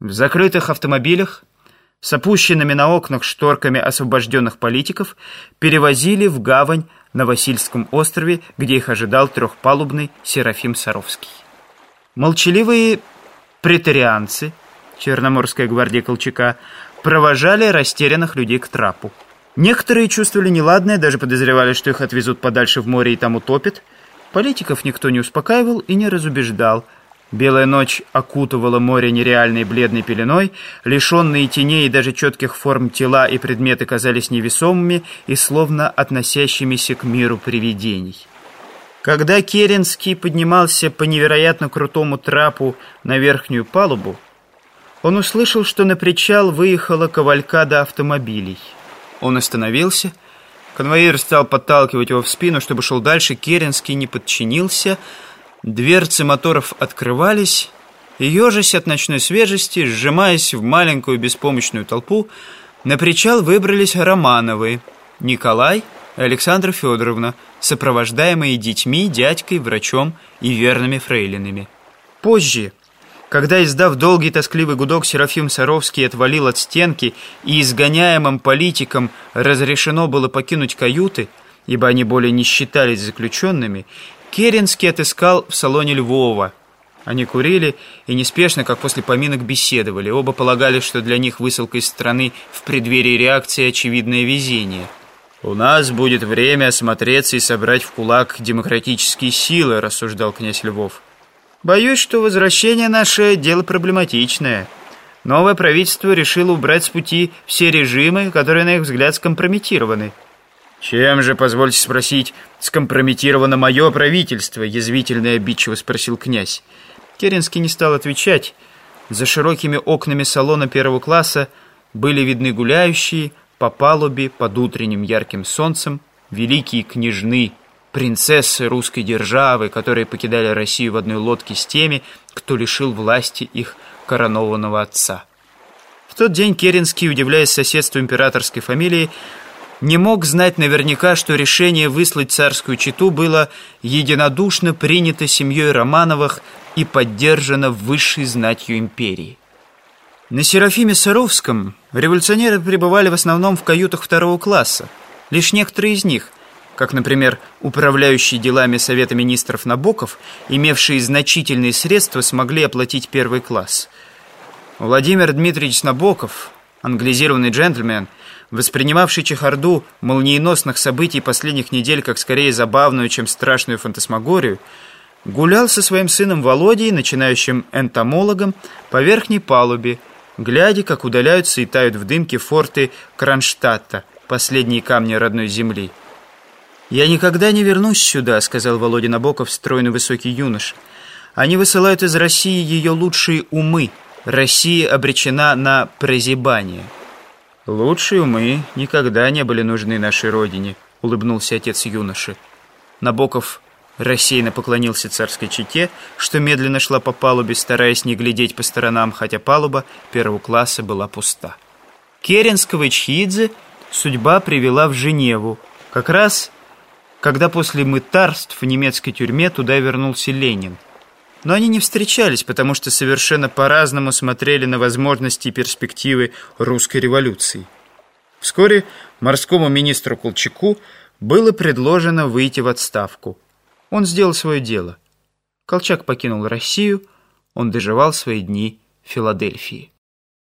В закрытых автомобилях с опущенными на окнах шторками освобожденных политиков перевозили в гавань на Васильском острове, где их ожидал трехпалубный Серафим Саровский. Молчаливые претарианцы, Черноморская гвардия Колчака, провожали растерянных людей к трапу. Некоторые чувствовали неладное, даже подозревали, что их отвезут подальше в море и там утопят. Политиков никто не успокаивал и не разубеждал – Белая ночь окутывала море нереальной бледной пеленой, лишенные теней и даже четких форм тела и предметы казались невесомыми и словно относящимися к миру привидений. Когда Керенский поднимался по невероятно крутому трапу на верхнюю палубу, он услышал, что на причал выехала кавалькада автомобилей. Он остановился, конвоир стал подталкивать его в спину, чтобы шел дальше, Керенский не подчинился — Дверцы моторов открывались, и, ежась от ночной свежести, сжимаясь в маленькую беспомощную толпу, на причал выбрались Романовы, Николай и Александра Федоровна, сопровождаемые детьми, дядькой, врачом и верными фрейлинами. Позже, когда, издав долгий тоскливый гудок, Серафим Саровский отвалил от стенки и изгоняемым политикам разрешено было покинуть каюты, ибо они более не считались заключенными, Керенский отыскал в салоне Львова. Они курили и неспешно, как после поминок, беседовали. Оба полагали, что для них высылка из страны в преддверии реакции очевидное везение. «У нас будет время осмотреться и собрать в кулак демократические силы», рассуждал князь Львов. «Боюсь, что возвращение наше дело проблематичное. Новое правительство решило убрать с пути все режимы, которые, на их взгляд, скомпрометированы». «Чем же, позвольте спросить, скомпрометировано мое правительство?» Язвительно и обидчиво спросил князь. Керенский не стал отвечать. За широкими окнами салона первого класса были видны гуляющие по палубе под утренним ярким солнцем великие княжны, принцессы русской державы, которые покидали Россию в одной лодке с теми, кто лишил власти их коронованного отца. В тот день Керенский, удивляясь соседству императорской фамилии, не мог знать наверняка, что решение выслать царскую чету было единодушно принято семьей Романовых и поддержано высшей знатью империи. На Серафиме Саровском революционеры пребывали в основном в каютах второго класса. Лишь некоторые из них, как, например, управляющий делами Совета Министров Набоков, имевшие значительные средства, смогли оплатить первый класс. Владимир Дмитриевич Набоков, англизированный джентльмен – воспринимавший чехарду молниеносных событий последних недель как скорее забавную, чем страшную фантасмагорию, гулял со своим сыном Володей, начинающим энтомологом, по верхней палубе, глядя, как удаляются и тают в дымке форты Кронштадта, последние камни родной земли. «Я никогда не вернусь сюда», — сказал Володя Набоков, стройный высокий юноша. «Они высылают из России ее лучшие умы. Россия обречена на прозябание». «Лучшие умы никогда не были нужны нашей родине», — улыбнулся отец юноши. Набоков рассеянно поклонился царской чете, что медленно шла по палубе, стараясь не глядеть по сторонам, хотя палуба первого класса была пуста. Керенского и Чхидзе судьба привела в Женеву, как раз когда после мытарств в немецкой тюрьме туда вернулся Ленин — но они не встречались, потому что совершенно по-разному смотрели на возможности и перспективы русской революции. Вскоре морскому министру Колчаку было предложено выйти в отставку. Он сделал свое дело. Колчак покинул Россию, он доживал свои дни в Филадельфии.